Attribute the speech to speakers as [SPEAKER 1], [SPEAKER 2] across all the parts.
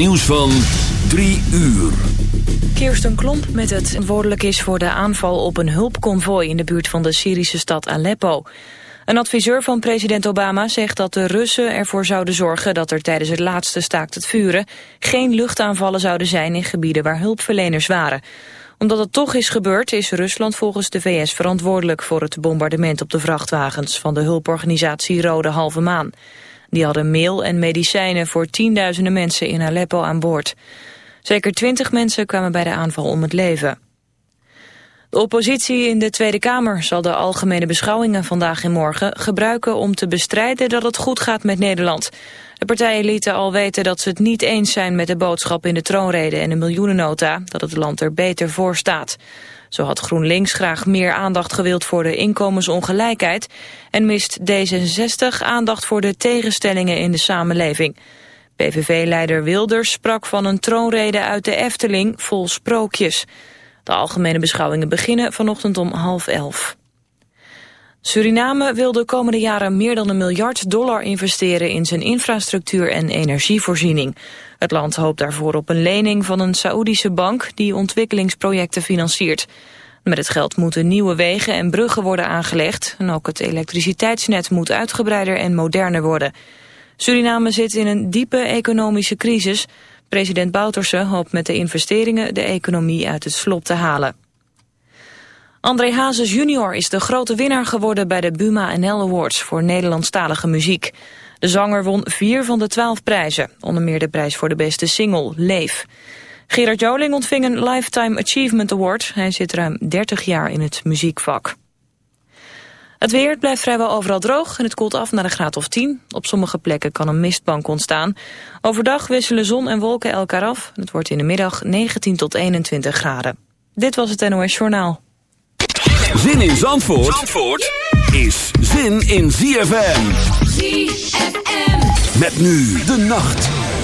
[SPEAKER 1] Nieuws van 3 uur.
[SPEAKER 2] Kirsten Klomp met het verantwoordelijk is voor de aanval op een hulpconvooi in de buurt van de Syrische stad Aleppo. Een adviseur van president Obama zegt dat de Russen ervoor zouden zorgen dat er tijdens het laatste staakt het vuren geen luchtaanvallen zouden zijn in gebieden waar hulpverleners waren. Omdat het toch is gebeurd is Rusland volgens de VS verantwoordelijk voor het bombardement op de vrachtwagens van de hulporganisatie Rode Halve Maan. Die hadden meel en medicijnen voor tienduizenden mensen in Aleppo aan boord. Zeker twintig mensen kwamen bij de aanval om het leven. De oppositie in de Tweede Kamer zal de algemene beschouwingen vandaag en morgen gebruiken om te bestrijden dat het goed gaat met Nederland. De partijen lieten al weten dat ze het niet eens zijn met de boodschap in de troonrede en de miljoenennota, dat het land er beter voor staat. Zo had GroenLinks graag meer aandacht gewild voor de inkomensongelijkheid en mist D66 aandacht voor de tegenstellingen in de samenleving. PVV-leider Wilders sprak van een troonrede uit de Efteling vol sprookjes. De algemene beschouwingen beginnen vanochtend om half elf. Suriname wil de komende jaren meer dan een miljard dollar investeren in zijn infrastructuur en energievoorziening. Het land hoopt daarvoor op een lening van een Saoedische bank die ontwikkelingsprojecten financiert. Met het geld moeten nieuwe wegen en bruggen worden aangelegd en ook het elektriciteitsnet moet uitgebreider en moderner worden. Suriname zit in een diepe economische crisis. President Bouterse hoopt met de investeringen de economie uit het slop te halen. André Hazes junior is de grote winnaar geworden bij de Buma NL Awards voor Nederlandstalige muziek. De zanger won vier van de twaalf prijzen, onder meer de prijs voor de beste single, Leef. Gerard Joling ontving een Lifetime Achievement Award. Hij zit ruim 30 jaar in het muziekvak. Het weer blijft vrijwel overal droog en het koelt af naar een graad of 10. Op sommige plekken kan een mistbank ontstaan. Overdag wisselen zon en wolken elkaar af. Het wordt in de middag 19 tot 21 graden. Dit was het NOS Journaal.
[SPEAKER 1] Zin in Zandvoort, Zandvoort is zin in ZFM. ZFM. Met nu de nacht.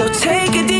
[SPEAKER 3] So take a
[SPEAKER 4] deep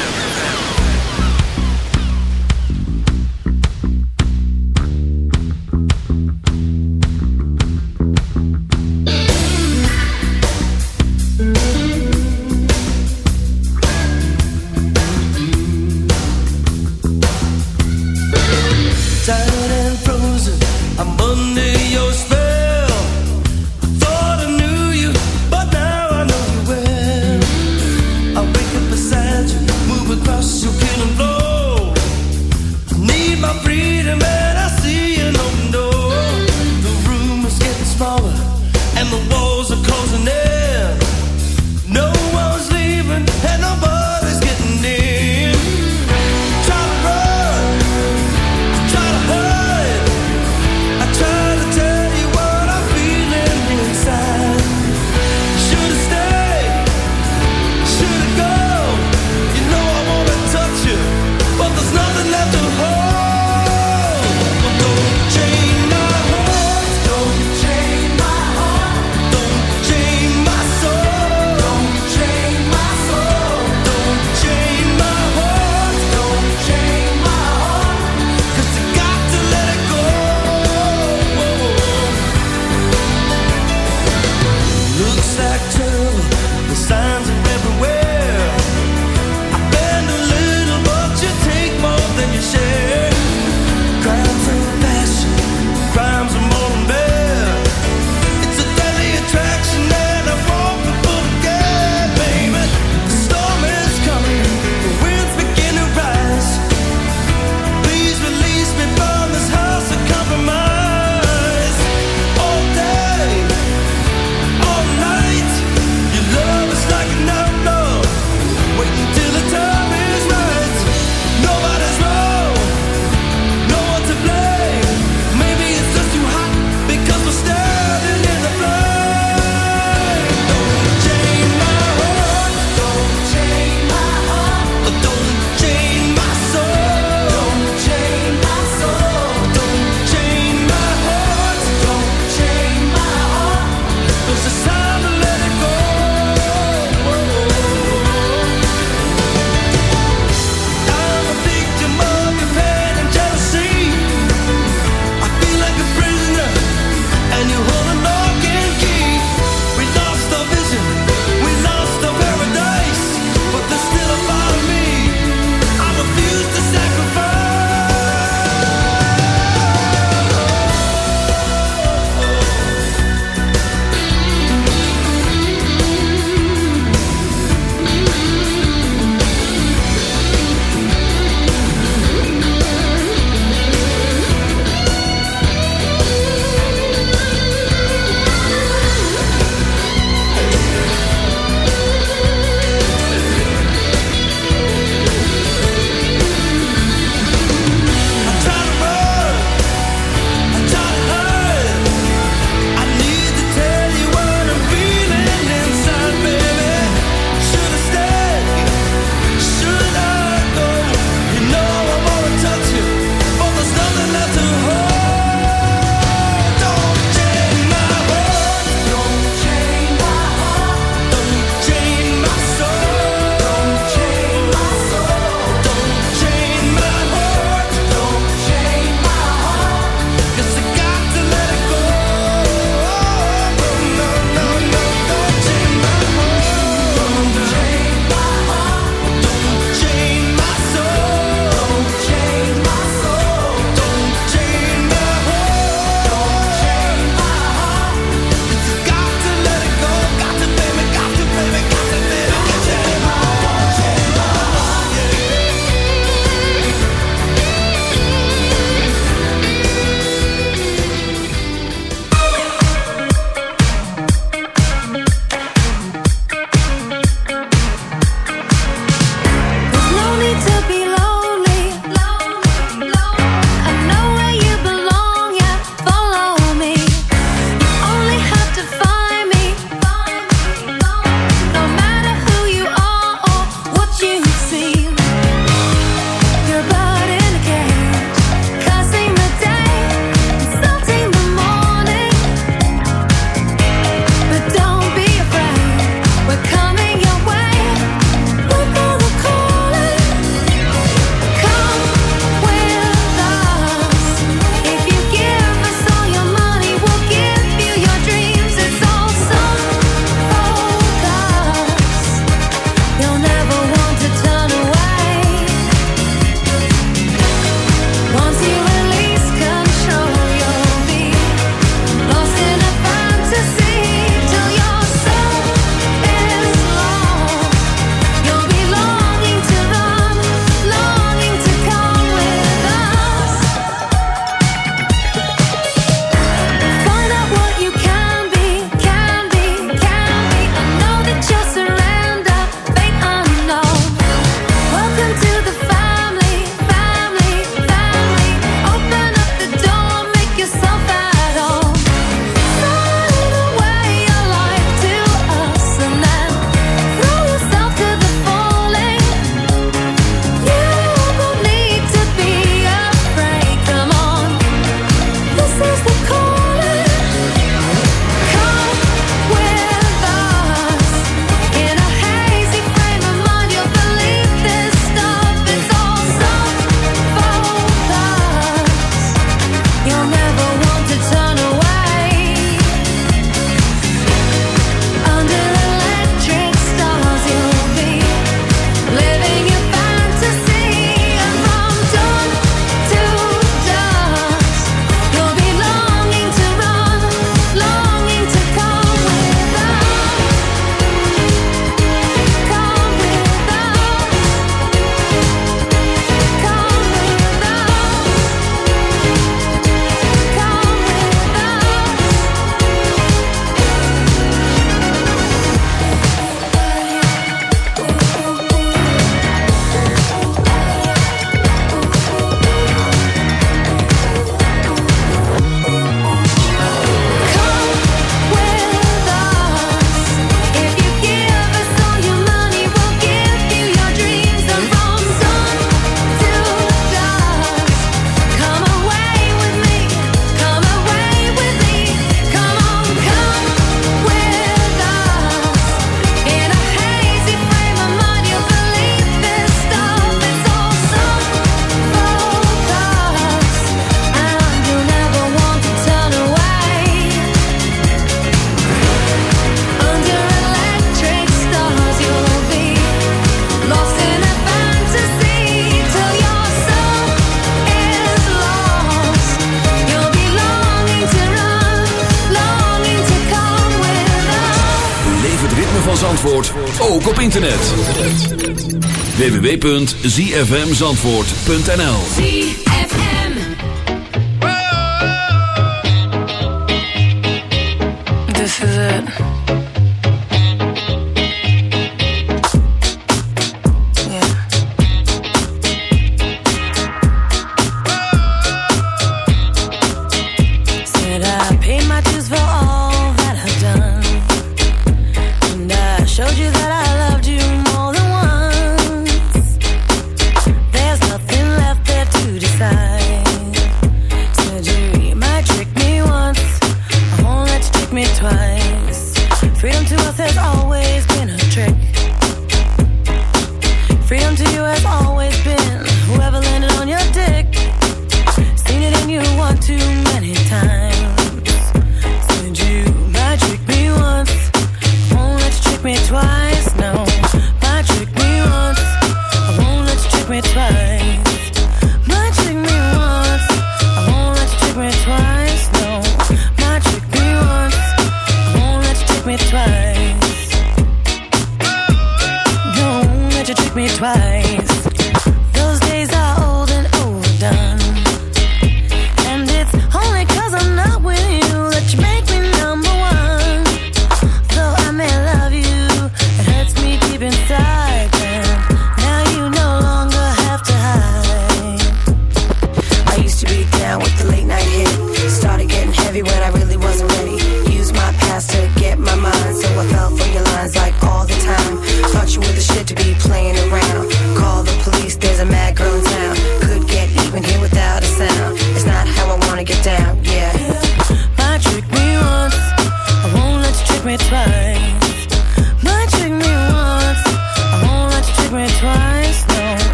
[SPEAKER 5] www.zfmzandvoort.nl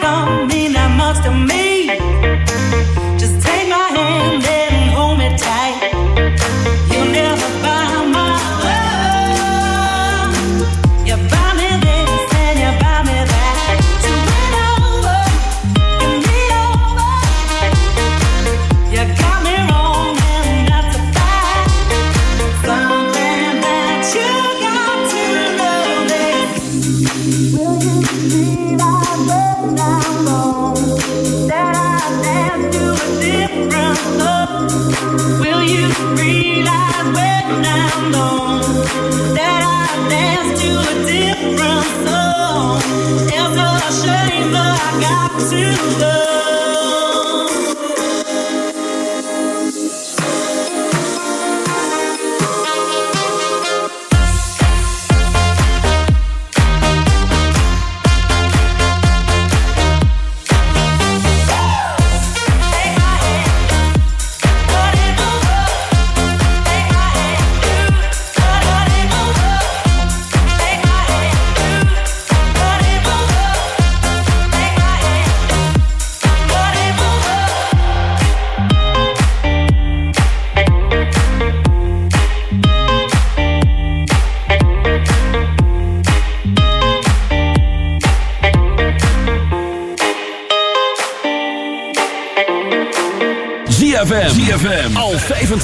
[SPEAKER 6] Don't mean that much to me.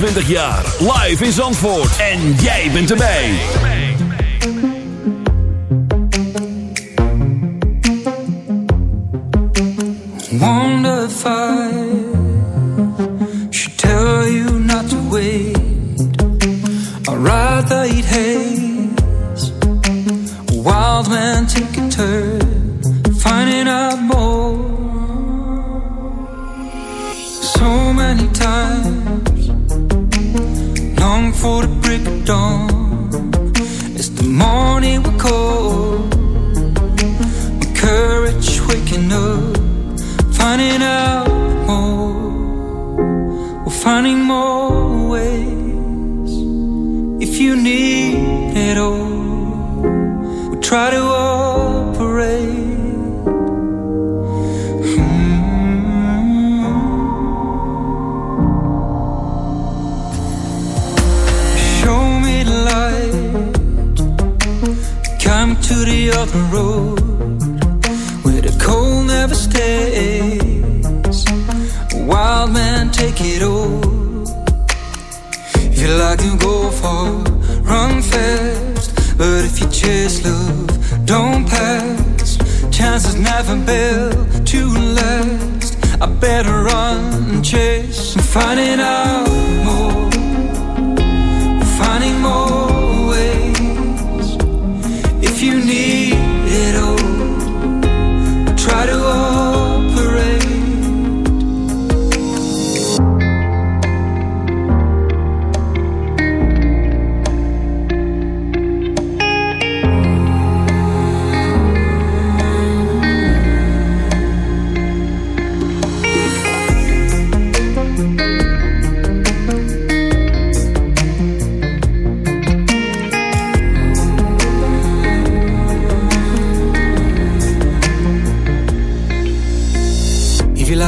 [SPEAKER 5] 25 jaar. Live in Zandvoort. En jij bent erbij.
[SPEAKER 7] Tell you not to wait. I'd rather haze. A wild man take a turn. For the break of dawn.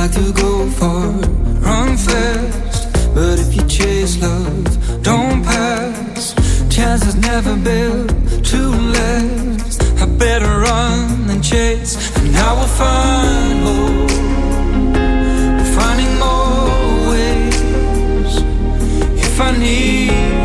[SPEAKER 7] like to go far, run fast. But if you chase love, don't pass. Chances never build to last. I better run than chase, and I will find more. Finding more
[SPEAKER 8] ways if I
[SPEAKER 4] need.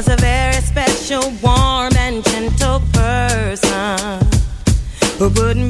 [SPEAKER 4] was a very special, warm, and gentle person who wouldn't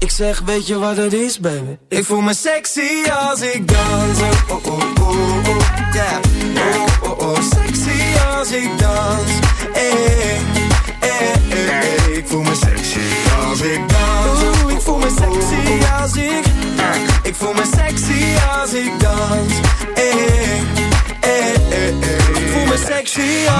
[SPEAKER 4] Ik zeg, weet je wat het is, baby? Ik voel me sexy als ik dans. Oh, oh, oh, oh, yeah. Oh, oh, oh, sexy als ik dans. Hey, hey, hey, hey. Ik voel me sexy als ik dans. Oeh, ik voel me sexy als ik. Ik voel me sexy als ik dans. Hey, hey, hey, hey. Ik voel me sexy als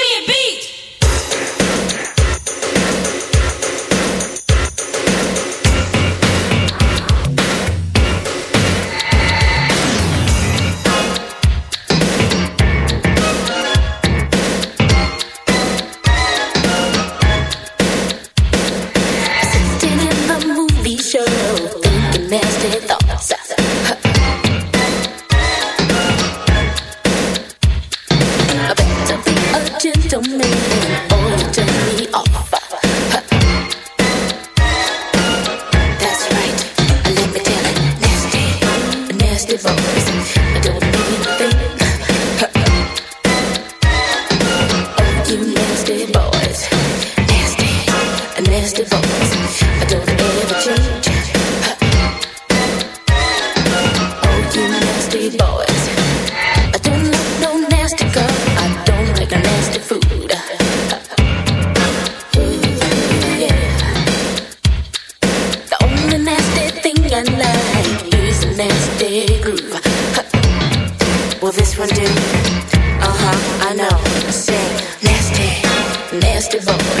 [SPEAKER 9] Is
[SPEAKER 10] devour.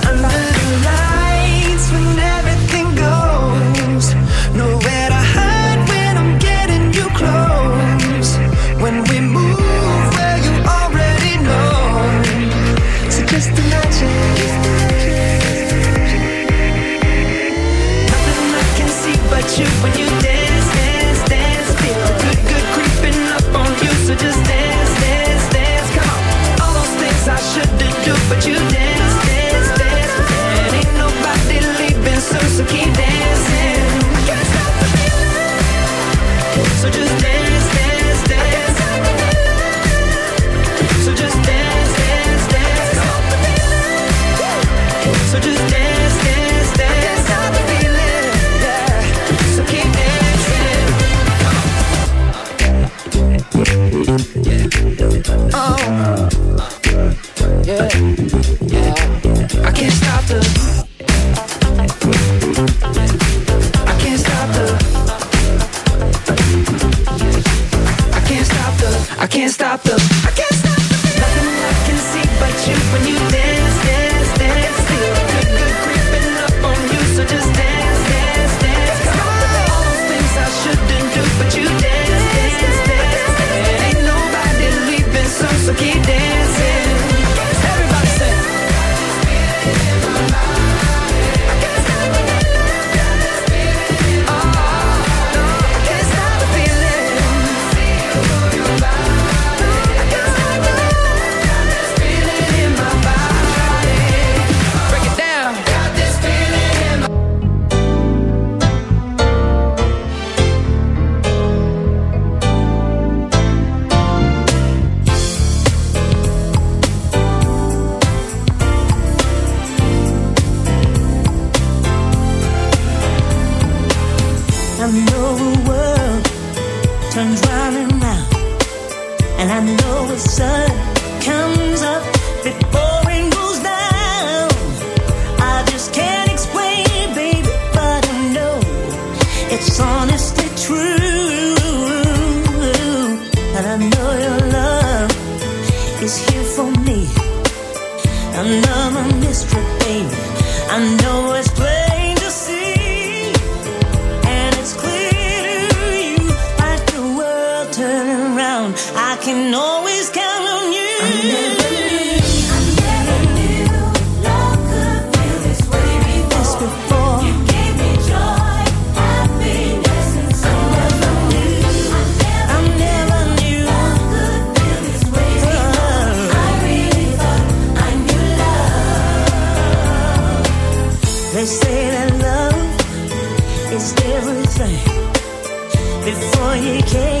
[SPEAKER 6] shoot when you when you I can't